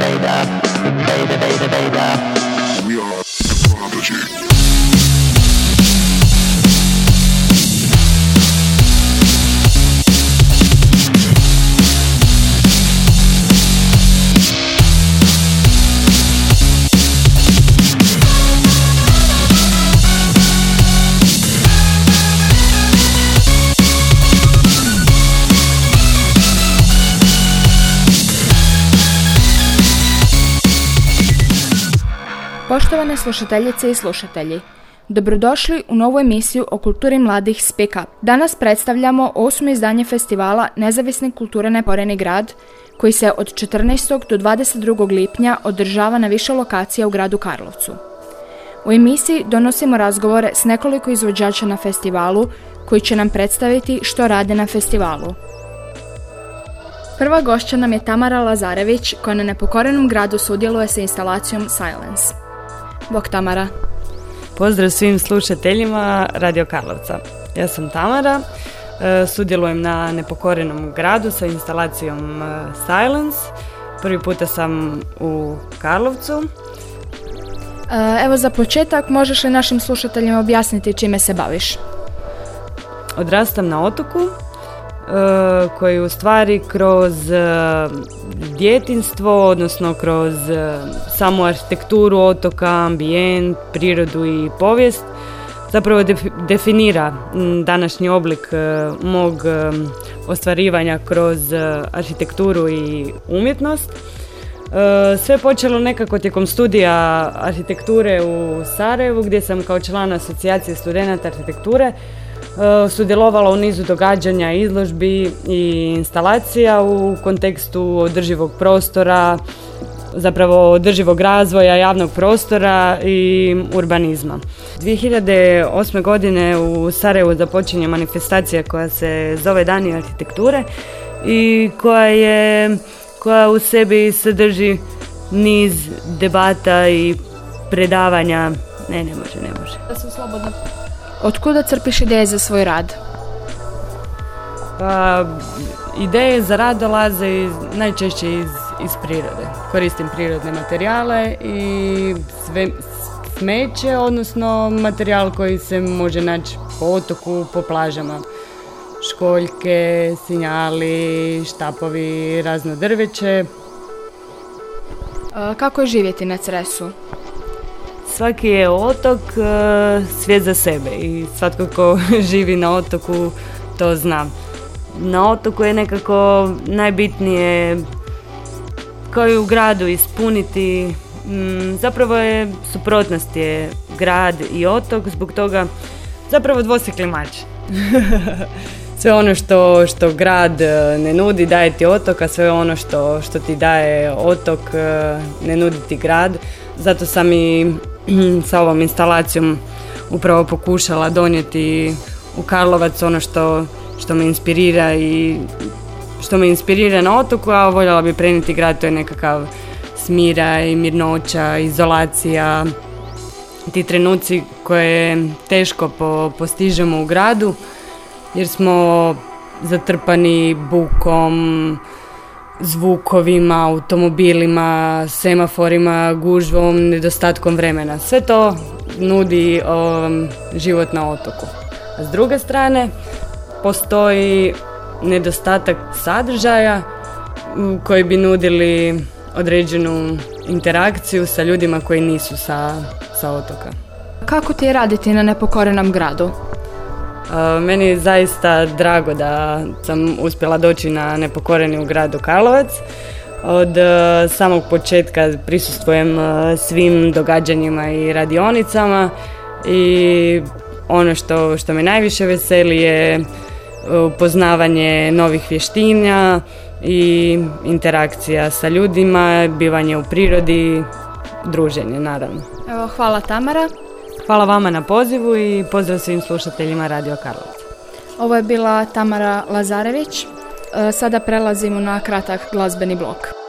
beta, beta, beta, beta. We are the prodigy. Poštovane slušateljice i slušatelji, dobrodošli u novu emisiju o kulturi mladih Speak Up. Danas predstavljamo osmo izdanje festivala Nezavisne kulture Neporeni grad, koji se od 14. do 22. lipnja održava na više lokacija u gradu Karlovcu. U emisiji donosimo razgovore s nekoliko izvođača na festivalu koji će nam predstaviti što rade na festivalu. Prva gošća nam je Tamara Lazarević koja na nepokorenom gradu sudjeluje sa instalacijom Silence. Bog Tamara. Pozdrav svim slušateljima Radio Karlovca. Ja sam Tamara, e, sudjelujem na nepokorenom gradu sa instalacijom e, Silence. Prvi puta sam u Karlovcu. E, evo za početak, možeš li našim slušateljima objasniti čime se baviš? Odrastam na otoku, koji u stvari kroz e, djetinstvo, odnosno kroz e, samu arhitekturu otoka, ambijent, prirodu i povijest, zapravo definira današnji oblik mog ostvarivanja kroz arhitekturu i umjetnost. Sve počelo nekako tijekom studija arhitekture u Sarajevu gdje sam kao član asocijacije studenata arhitekture sudjelovala u nizu događanja, izložbi i instalacija u kontekstu održivog prostora, zapravo održivog razvoja javnog prostora i urbanizma. 2008. godine u Sarajevu započinje manifestacija koja se zove Dani arhitekture i koja je koja u sebi sadrži niz debata i predavanja. Ne, ne može, ne može. Da su slobodno od kuda crpiš ideje za svoj rad? Pa, ideje za rad dolaze iz, najčešće iz, iz prirode. Koristim prirodne materijale i sve smeće, odnosno materijal koji se može naći po otoku, po plažama. Školjke, sinjali, štapovi, razno drveće. Kako je živjeti na Cresu? Svaki je otok e, svijet za sebe i svatko ko živi na otoku to zna. Na otoku je nekako najbitnije kao i u gradu ispuniti mm, zapravo je suprotnost je grad i otok zbog toga zapravo dvosekli mač. sve ono što, što grad e, ne nudi daje ti otok, a sve ono što, što ti daje otok e, ne nudi ti grad. Zato sam i sa ovom instalacijom upravo pokušala donijeti u Karlovac ono što, što me inspirira i što me inspirira na otoku, a voljela bi prenijeti grad, to je nekakav smira i mirnoća, izolacija, ti trenuci koje teško po, postižemo u gradu jer smo zatrpani bukom, zvukovima, automobilima, semaforima, gužvom, nedostatkom vremena. Sve to nudi um, život na otoku. A s druge strane, postoji nedostatak sadržaja koji bi nudili određenu interakciju sa ljudima koji nisu sa, sa otoka. Kako ti je raditi na nepokorenom gradu? Meni je zaista drago da sam uspjela doći na nepokoreni u gradu Karlovac. Od e, samog početka prisustvujem e, svim događanjima i radionicama i ono što, što me najviše veseli je upoznavanje novih vještina i interakcija sa ljudima, bivanje u prirodi, druženje naravno. Evo, hvala Tamara. Hvala vama na pozivu i pozdrav svim slušateljima Radio Karlovac. Ovo je bila Tamara Lazarević. E, sada prelazimo na kratak glazbeni blok.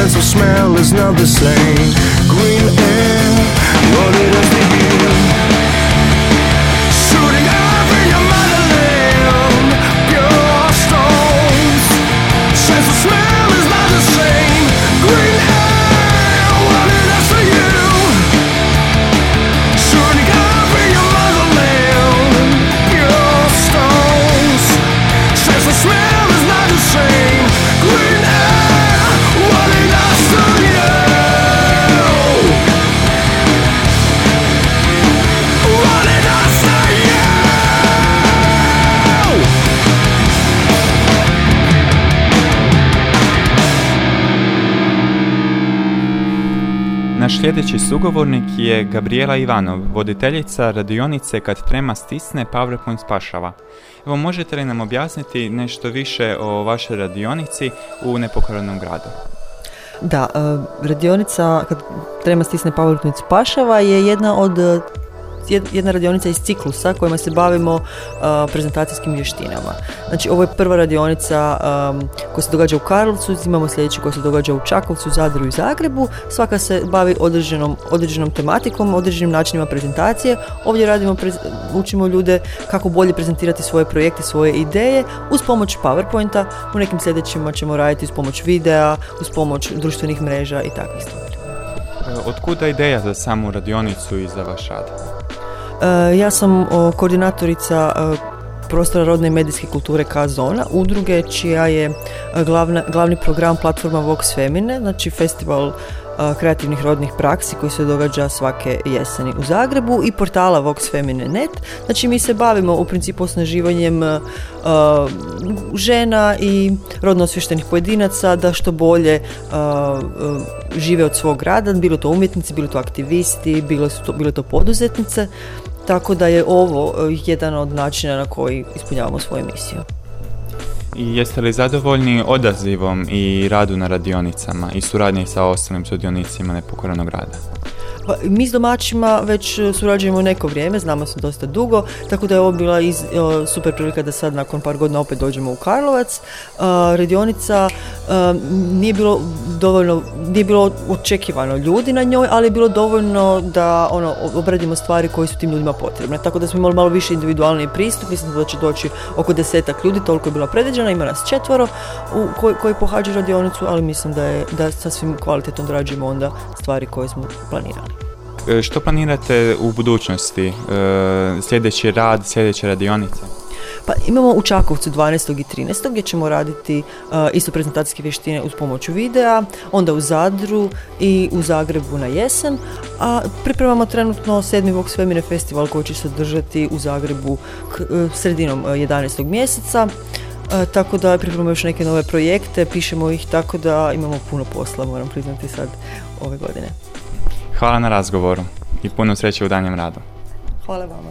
Sense of smell is not the same. Green air, what it does Naš sljedeći sugovornik je Gabriela Ivanov, voditeljica radionice Kad trema stisne, PowerPoint spašava. Evo, možete li nam objasniti nešto više o vašoj radionici u nepokorenom gradu? Da, e, radionica kad trema stisne PowerPoint spašava je jedna od e, jedna radionica iz ciklusa kojima se bavimo uh, prezentacijskim vještinama. Znači ovo je prva radionica um, koja se događa u Karlovcu, imamo sljedeću koja se događa u Čakovcu, Zadru i Zagrebu. Svaka se bavi određenom, određenom tematikom, određenim načinima prezentacije. Ovdje radimo, prez- učimo ljude kako bolje prezentirati svoje projekte, svoje ideje uz pomoć PowerPointa. U nekim sljedećima ćemo raditi uz pomoć videa, uz pomoć društvenih mreža i takvih stvari. E, Otkuda ideja za samu radionicu i za vaš rad? E, ja sam o, koordinatorica e, prostora rodne i medijske kulture K Zona, udruge čija je glavna, glavni program platforma Vox Femine, znači festival kreativnih rodnih praksi koji se događa svake jeseni u Zagrebu i portala Vox Femine net. Znači mi se bavimo u principu osnaživanjem e, žena i rodno osvještenih pojedinaca da što bolje e, žive od svog rada, bilo to umjetnici, bilo to aktivisti, bilo, to, bilo to poduzetnice. Tako da je ovo e, jedan od načina na koji ispunjavamo svoju misiju. I jeste li zadovoljni odazivom i radu na radionicama i suradnji sa ostalim sudionicima nepokorenog rada? Pa, mi s domaćima već e, surađujemo neko vrijeme, znamo se dosta dugo, tako da je ovo bila iz, e, super prilika da sad nakon par godina opet dođemo u Karlovac. E, radionica e, nije bilo dovoljno, nije bilo očekivano ljudi na njoj, ali je bilo dovoljno da ono, obradimo stvari koje su tim ljudima potrebne. Tako da smo imali malo više individualni pristup, mislim da će doći oko desetak ljudi, toliko je bila predviđena, ima nas četvoro u, koji, koji pohađaju radionicu, ali mislim da je da sasvim kvalitetno odrađujemo onda stvari koje smo planirali. E, Što planirate u budućnosti? E, Sljedeći rad, sljedeće radionice? Pa imamo u Čakovcu 12. i 13. gdje ćemo raditi uh, isto prezentacijske vještine uz pomoć videa, onda u Zadru i u Zagrebu na jesen, a pripremamo trenutno sedmi Vox Femine festival koji će se održati u Zagrebu k- uh, sredinom uh, 11. mjeseca. Uh, tako da pripremamo još neke nove projekte, pišemo ih tako da imamo puno posla, moram priznati sad ove godine. Hvala na razgovoru i puno sreće u danjem radu. Hvala vama.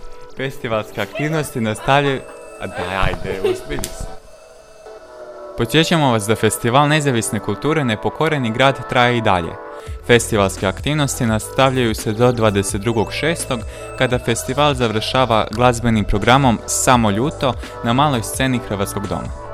Festivalske aktivnosti nastavljaju... A daj, ajde, uspili se. Podsjećamo vas da Festival nezavisne kulture Nepokoreni grad traje i dalje. Festivalske aktivnosti nastavljaju se do 22.6. kada festival završava glazbenim programom Samo ljuto na maloj sceni Hrvatskog doma.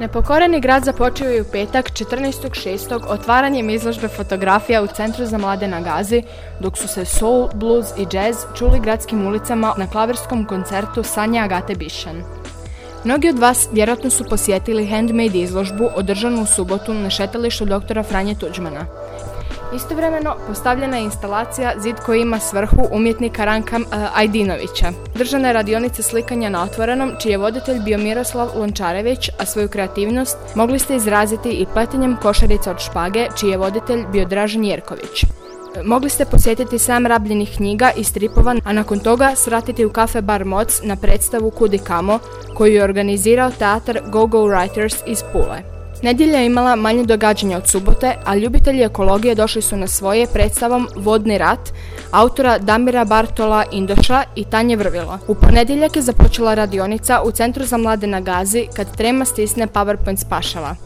Nepokoreni grad započeo je u petak 14.6. otvaranjem izložbe fotografija u Centru za mlade na Gazi, dok su se soul, blues i jazz čuli gradskim ulicama na klavirskom koncertu Sanja Agate Bišan. Mnogi od vas vjerojatno su posjetili handmade izložbu održanu u subotu na šetalištu doktora Franje Tuđmana. Istovremeno postavljena je instalacija Zid koji ima svrhu umjetnika Ranka uh, Ajdinovića. Držana je radionica slikanja na otvorenom, čiji je voditelj bio Miroslav Lončarević, a svoju kreativnost mogli ste izraziti i pletenjem košarica od špage, čiji je voditelj bio Dražen Jerković. Mogli ste posjetiti sam rabljenih knjiga i stripova, a nakon toga svratiti u kafe Bar Moc na predstavu Kudi Kamo, koju je organizirao teatar Go Go Writers iz Pule. Nedjelja je imala manje događanja od subote, a ljubitelji ekologije došli su na svoje predstavom Vodni rat autora Damira Bartola Indoša i Tanje Vrvilo. U ponedjeljak je započela radionica u Centru za mlade na Gazi kad trema stisne PowerPoint spašava.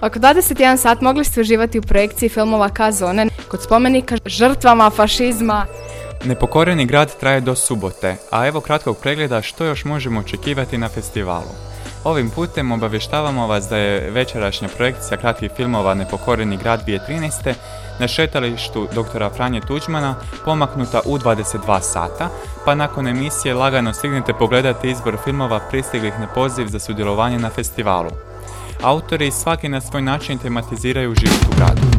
Oko 21 sat mogli ste uživati u projekciji filmova K-zone kod spomenika žrtvama fašizma, Nepokoreni grad traje do subote, a evo kratkog pregleda što još možemo očekivati na festivalu. Ovim putem obavještavamo vas da je večerašnja projekcija kratkih filmova Nepokoreni grad 2013. na šetalištu doktora Franje Tuđmana pomaknuta u 22 sata, pa nakon emisije lagano stignete pogledati izbor filmova pristiglih na poziv za sudjelovanje na festivalu. Autori svaki na svoj način tematiziraju život u gradu.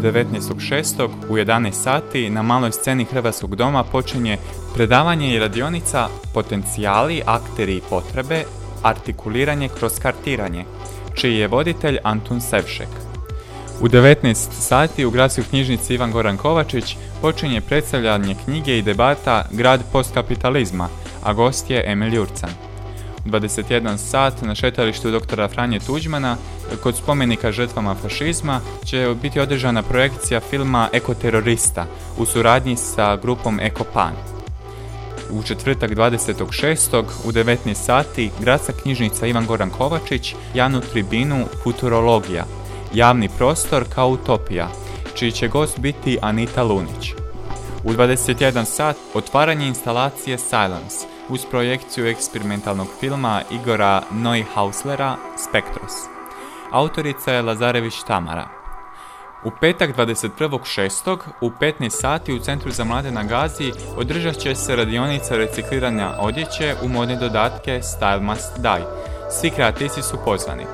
19.6. u 11 sati na maloj sceni Hrvatskog doma počinje predavanje i radionica Potencijali, akteri i potrebe, artikuliranje kroz kartiranje, čiji je voditelj Antun Sevšek. U 19 sati u gradskoj knjižnici Ivan Goran Kovačić počinje predstavljanje knjige i debata Grad postkapitalizma, a gost je Emil Jurcan. U 21 sat na šetalištu doktora Franje Tuđmana kod spomenika žrtvama fašizma će biti održana projekcija filma Ekoterorista u suradnji sa grupom Ekopan. U četvrtak 26. u 19 sati gradska knjižnica Ivan Goran Kovačić javnu tribinu Futurologija, javni prostor kao utopija, čiji će gost biti Anita Lunić. U 21 sat otvaranje instalacije Silence uz projekciju eksperimentalnog filma Igora Neuhauslera Spektros. Autorica je Lazarević Tamara. U petak 21.6. u 15 sati u Centru za mlade na Gazi održat će se radionica recikliranja odjeće u modne dodatke Style Must Die. Svi kreativci su pozvani.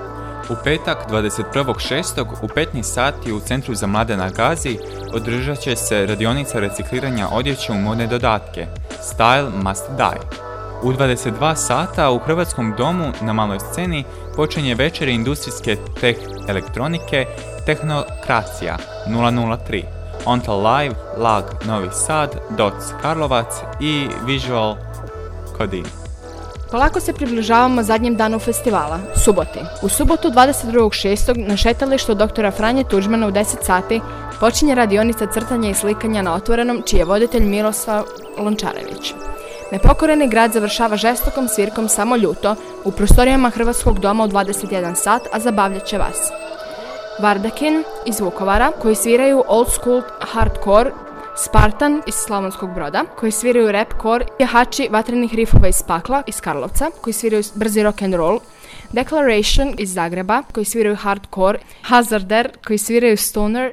U petak 21.6. u 15 sati u Centru za mlade na Gazi održat će se radionica recikliranja odjeće u modne dodatke Style Must Die. U 22 sata u Hrvatskom domu na maloj sceni počinje večer industrijske teh elektronike Tehnokracija 003. Ontal Live, Lag Novi Sad, Dots Karlovac i Visual Kodin. Polako se približavamo zadnjem danu festivala, suboti. U subotu 22.6. na šetalištu doktora Franje Tuđmana u 10 sati počinje radionica crtanja i slikanja na otvorenom, čiji je voditelj Miroslav Lončarević. Nepokoreni grad završava žestokom svirkom samo ljuto u prostorijama Hrvatskog doma u 21 sat, a zabavljat će vas. Vardakin iz Vukovara, koji sviraju old school hardcore, Spartan iz Slavonskog broda, koji sviraju rap core, jahači vatrenih rifova iz Pakla iz Karlovca, koji sviraju brzi rock and roll, Declaration iz Zagreba, koji sviraju hardcore, Hazarder, koji sviraju stoner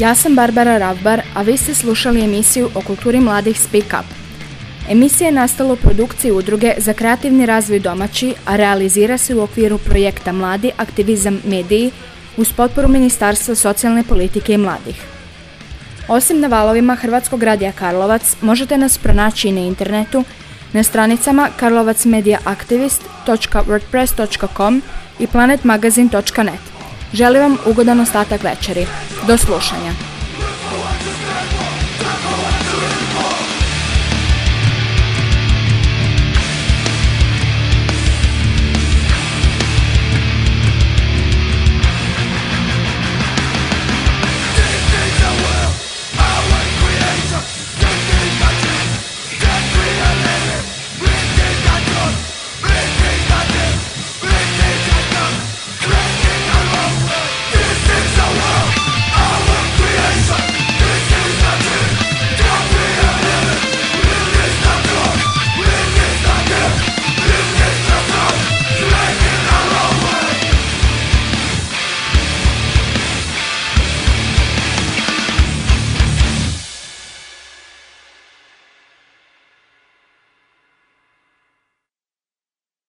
Ja sam Barbara Ravbar, a vi ste slušali emisiju o kulturi mladih Speak Up. Emisija je nastala u produkciji udruge za kreativni razvoj domaći, a realizira se u okviru projekta Mladi aktivizam mediji uz potporu Ministarstva socijalne politike i mladih. Osim na valovima Hrvatskog radija Karlovac, možete nas pronaći i na internetu na stranicama karlovacmediaaktivist.wordpress.com i planetmagazin.net. Želim vam ugodan ostatak večeri. Do slušanja.